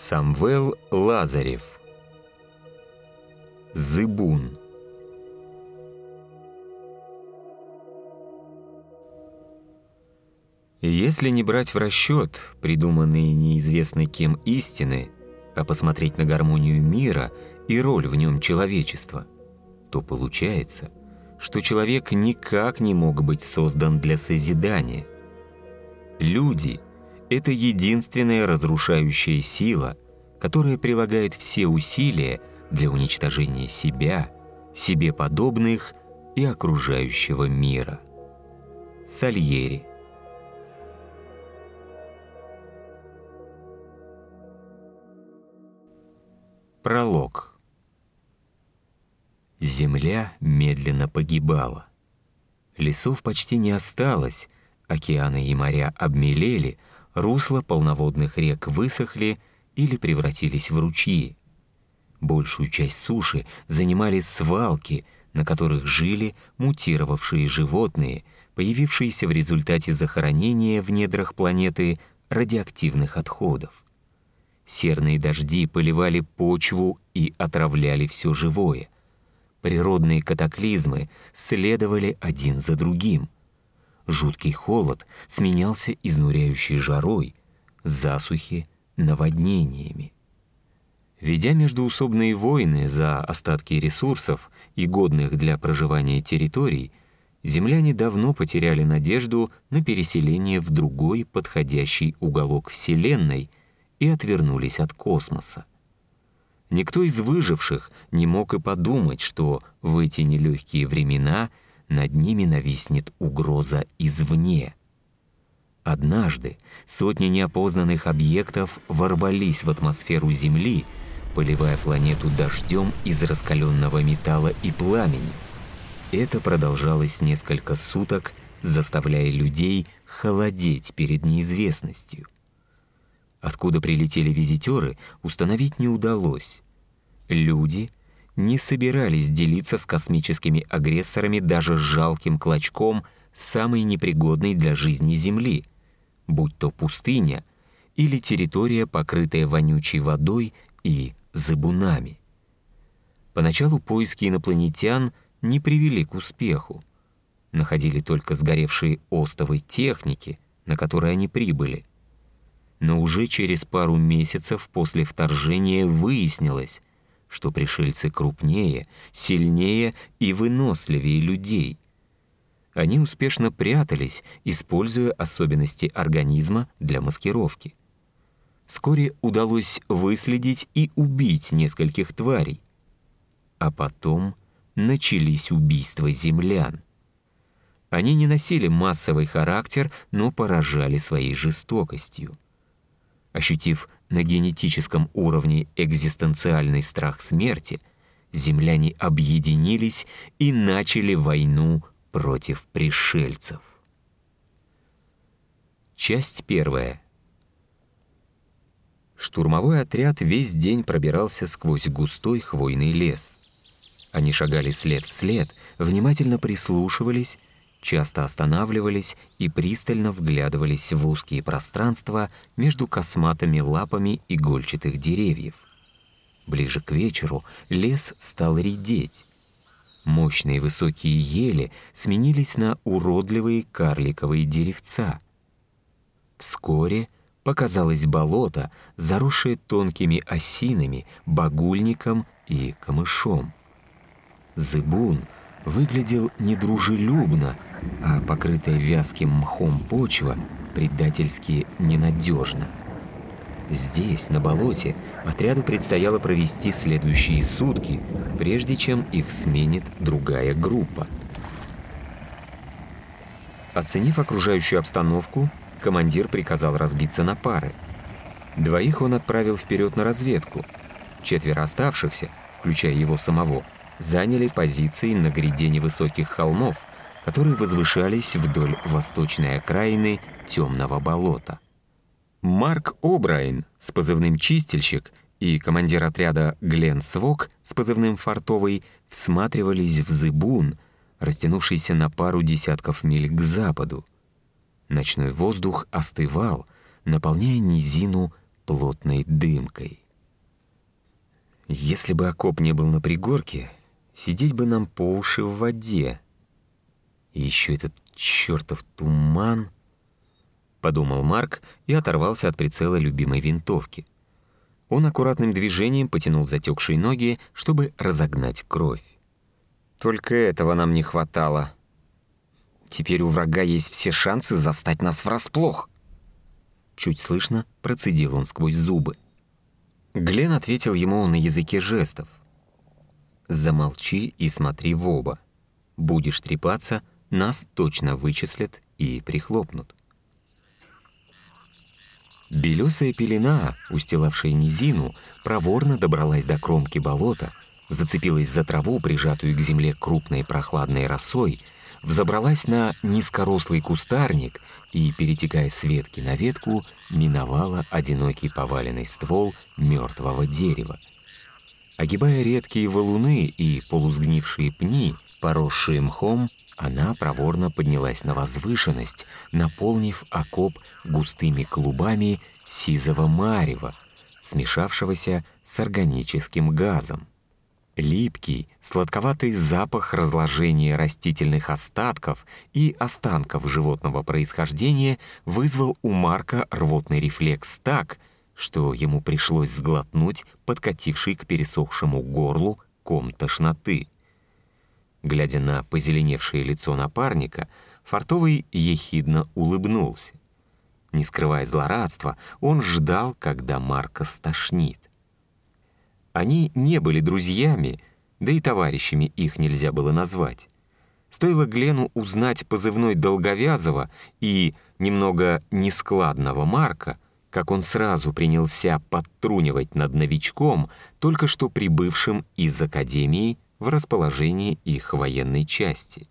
Самвел Лазарев Зыбун Если не брать в расчет придуманные неизвестно кем истины, а посмотреть на гармонию мира и роль в нем человечества, то получается, что человек никак не мог быть создан для созидания. Люди — это единственная разрушающая сила, которая прилагает все усилия для уничтожения себя, себе подобных и окружающего мира. Сальери Пролог. Земля медленно погибала. Лесов почти не осталось, океаны и моря обмелели, русла полноводных рек высохли или превратились в ручьи. Большую часть суши занимали свалки, на которых жили мутировавшие животные, появившиеся в результате захоронения в недрах планеты радиоактивных отходов. Серные дожди поливали почву и отравляли все живое. Природные катаклизмы следовали один за другим. Жуткий холод сменялся изнуряющей жарой, засухи наводнениями. Ведя междуусобные войны за остатки ресурсов и годных для проживания территорий, земляне давно потеряли надежду на переселение в другой подходящий уголок Вселенной — и отвернулись от космоса. Никто из выживших не мог и подумать, что в эти нелегкие времена над ними нависнет угроза извне. Однажды сотни неопознанных объектов ворвались в атмосферу Земли, поливая планету дождем из раскаленного металла и пламени. Это продолжалось несколько суток, заставляя людей холодеть перед неизвестностью. Откуда прилетели визитеры, установить не удалось. Люди не собирались делиться с космическими агрессорами даже жалким клочком самой непригодной для жизни Земли, будь то пустыня или территория, покрытая вонючей водой и забунами. Поначалу поиски инопланетян не привели к успеху. Находили только сгоревшие остовы техники, на которые они прибыли — но уже через пару месяцев после вторжения выяснилось, что пришельцы крупнее, сильнее и выносливее людей. Они успешно прятались, используя особенности организма для маскировки. Вскоре удалось выследить и убить нескольких тварей. А потом начались убийства землян. Они не носили массовый характер, но поражали своей жестокостью. Ощутив на генетическом уровне экзистенциальный страх смерти, земляне объединились и начали войну против пришельцев. Часть первая. Штурмовой отряд весь день пробирался сквозь густой хвойный лес. Они шагали след в след, внимательно прислушивались часто останавливались и пристально вглядывались в узкие пространства между косматыми лапами игольчатых деревьев. Ближе к вечеру лес стал редеть. Мощные высокие ели сменились на уродливые карликовые деревца. Вскоре показалось болото, заросшее тонкими осинами, багульником и камышом. Зыбун — выглядел недружелюбно, а покрытая вязким мхом почва предательски ненадежно. Здесь, на болоте, отряду предстояло провести следующие сутки, прежде чем их сменит другая группа. Оценив окружающую обстановку, командир приказал разбиться на пары. Двоих он отправил вперед на разведку. Четверо оставшихся, включая его самого, заняли позиции на гряде невысоких холмов, которые возвышались вдоль восточной окраины темного болота. Марк О'Брайен с позывным «Чистильщик» и командир отряда Глен Свок с позывным «Фартовый» всматривались в зыбун, растянувшийся на пару десятков миль к западу. Ночной воздух остывал, наполняя низину плотной дымкой. Если бы окоп не был на пригорке, сидеть бы нам по уши в воде. И еще этот чертов туман, подумал Марк и оторвался от прицела любимой винтовки. Он аккуратным движением потянул затекшие ноги, чтобы разогнать кровь. Только этого нам не хватало. Теперь у врага есть все шансы застать нас врасплох. Чуть слышно процедил он сквозь зубы. Глен ответил ему на языке жестов. «Замолчи и смотри в оба. Будешь трепаться, нас точно вычислят и прихлопнут». Белесая пелена, устилавшая низину, проворно добралась до кромки болота, зацепилась за траву, прижатую к земле крупной прохладной росой, взобралась на низкорослый кустарник и, перетекая с ветки на ветку, миновала одинокий поваленный ствол мертвого дерева. Огибая редкие валуны и полусгнившие пни, поросшие мхом, она проворно поднялась на возвышенность, наполнив окоп густыми клубами сизого марева, смешавшегося с органическим газом. Липкий, сладковатый запах разложения растительных остатков и останков животного происхождения вызвал у Марка рвотный рефлекс так, что ему пришлось сглотнуть подкативший к пересохшему горлу ком тошноты. Глядя на позеленевшее лицо напарника, Фартовый ехидно улыбнулся. Не скрывая злорадства, он ждал, когда Марка стошнит. Они не были друзьями, да и товарищами их нельзя было назвать. Стоило Глену узнать позывной Долговязова и немного нескладного Марка, как он сразу принялся подтрунивать над новичком, только что прибывшим из Академии в расположении их военной части.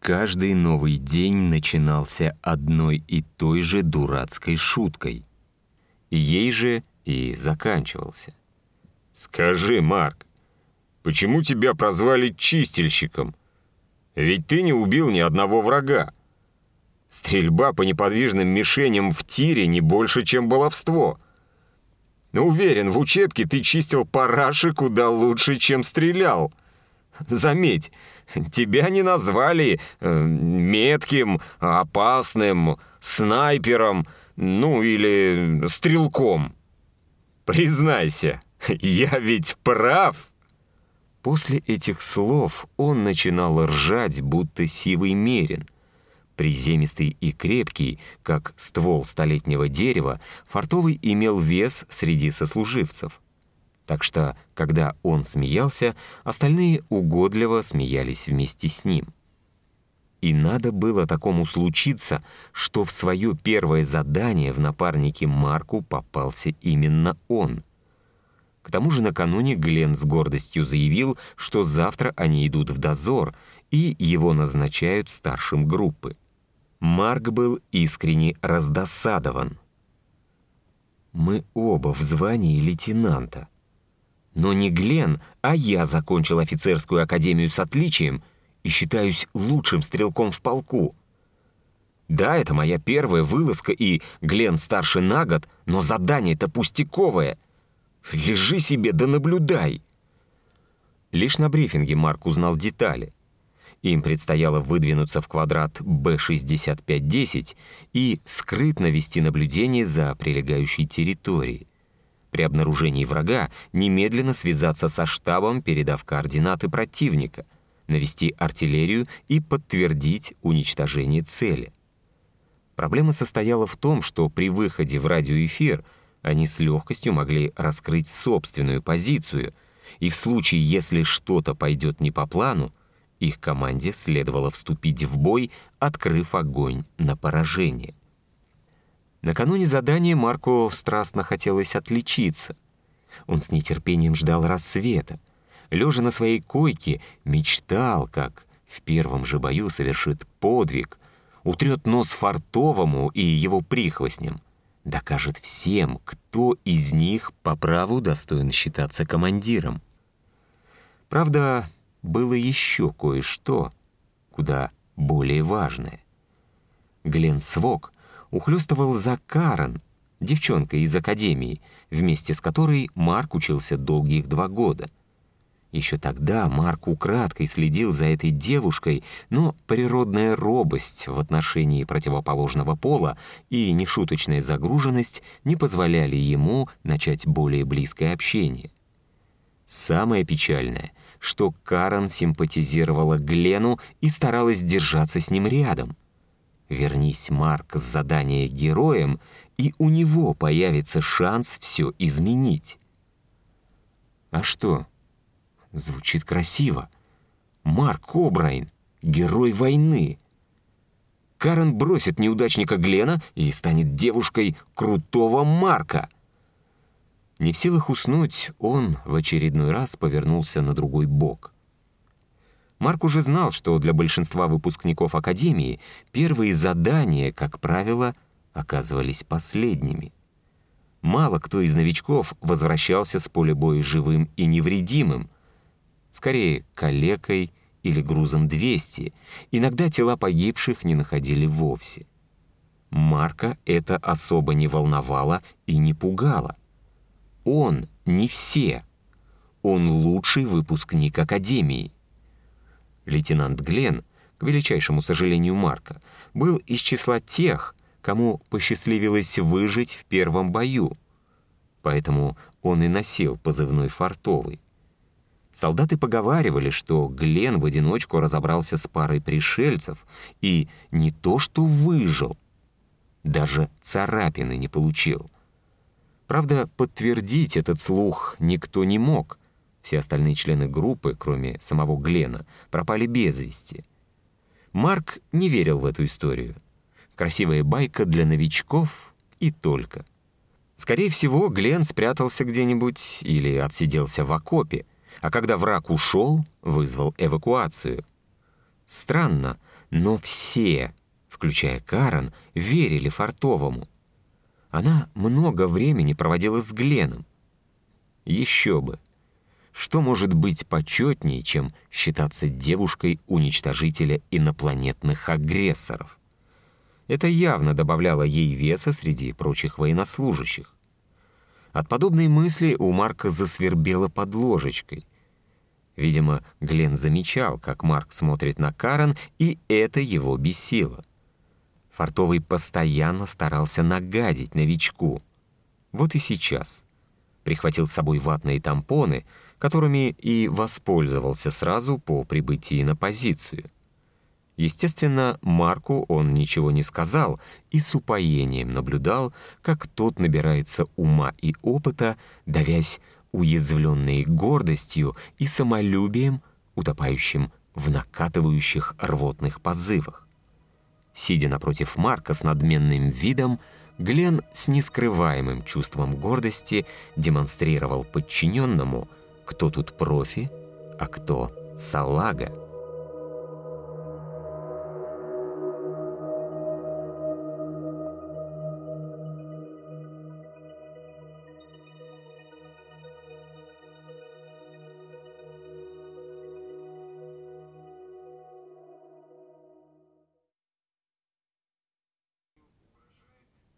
Каждый новый день начинался одной и той же дурацкой шуткой. Ей же и заканчивался. «Скажи, Марк, почему тебя прозвали чистильщиком? Ведь ты не убил ни одного врага. Стрельба по неподвижным мишеням в тире не больше, чем баловство. Уверен, в учебке ты чистил параши куда лучше, чем стрелял. Заметь, тебя не назвали э, метким, опасным, снайпером, ну или стрелком. Признайся». Я ведь прав!» После этих слов он начинал ржать, будто сивый мерин. Приземистый и крепкий, как ствол столетнего дерева, Фартовый имел вес среди сослуживцев. Так что, когда он смеялся, остальные угодливо смеялись вместе с ним. И надо было такому случиться, что в свое первое задание в напарнике Марку попался именно он — к тому же накануне Глен с гордостью заявил, что завтра они идут в дозор, и его назначают старшим группы. Марк был искренне раздосадован. «Мы оба в звании лейтенанта. Но не Глен, а я закончил офицерскую академию с отличием и считаюсь лучшим стрелком в полку. Да, это моя первая вылазка, и Глен старше на год, но задание-то пустяковое — Лежи себе да наблюдай. Лишь на брифинге Марк узнал детали. Им предстояло выдвинуться в квадрат Б-6510 и скрытно вести наблюдение за прилегающей территорией. При обнаружении врага немедленно связаться со штабом, передав координаты противника, навести артиллерию и подтвердить уничтожение цели. Проблема состояла в том, что при выходе в радиоэфир – они с легкостью могли раскрыть собственную позицию, и в случае, если что-то пойдет не по плану, их команде следовало вступить в бой, открыв огонь на поражение. Накануне задания Марку страстно хотелось отличиться. Он с нетерпением ждал рассвета. Лежа на своей койке, мечтал, как в первом же бою совершит подвиг, утрет нос фартовому и его прихвостням, докажет всем, кто из них по праву достоин считаться командиром. Правда, было еще кое-что, куда более важное. Глен Свок ухлёстывал за Карен, девчонкой из академии, вместе с которой Марк учился долгих два года. Еще тогда Марк украдкой следил за этой девушкой, но природная робость в отношении противоположного пола и нешуточная загруженность не позволяли ему начать более близкое общение. Самое печальное, что Карен симпатизировала Глену и старалась держаться с ним рядом. Вернись, Марк, с задания героем, и у него появится шанс все изменить. А что? Звучит красиво. Марк Обрайн, герой войны. Карен бросит неудачника Глена и станет девушкой крутого Марка. Не в силах уснуть, он в очередной раз повернулся на другой бок. Марк уже знал, что для большинства выпускников Академии первые задания, как правило, оказывались последними. Мало кто из новичков возвращался с поля боя живым и невредимым, скорее калекой или грузом 200, иногда тела погибших не находили вовсе. Марка это особо не волновало и не пугало. Он не все. Он лучший выпускник Академии. Лейтенант Глен, к величайшему сожалению Марка, был из числа тех, кому посчастливилось выжить в первом бою. Поэтому он и носил позывной «Фартовый». Солдаты поговаривали, что Глен в одиночку разобрался с парой пришельцев и не то что выжил, даже царапины не получил. Правда, подтвердить этот слух никто не мог. Все остальные члены группы, кроме самого Глена, пропали без вести. Марк не верил в эту историю. Красивая байка для новичков и только. Скорее всего, Глен спрятался где-нибудь или отсиделся в окопе, а когда враг ушел, вызвал эвакуацию. Странно, но все, включая Карен, верили Фартовому. Она много времени проводила с Гленом. Еще бы. Что может быть почетнее, чем считаться девушкой уничтожителя инопланетных агрессоров? Это явно добавляло ей веса среди прочих военнослужащих. От подобной мысли у Марка засвербело под ложечкой. Видимо, Глен замечал, как Марк смотрит на Карен, и это его бесило. Фартовый постоянно старался нагадить новичку. Вот и сейчас. Прихватил с собой ватные тампоны, которыми и воспользовался сразу по прибытии на позицию. Естественно, Марку он ничего не сказал и с упоением наблюдал, как тот набирается ума и опыта, давясь уязвленной гордостью и самолюбием, утопающим в накатывающих рвотных позывах. Сидя напротив Марка с надменным видом, Глен с нескрываемым чувством гордости демонстрировал подчиненному, кто тут профи, а кто салага.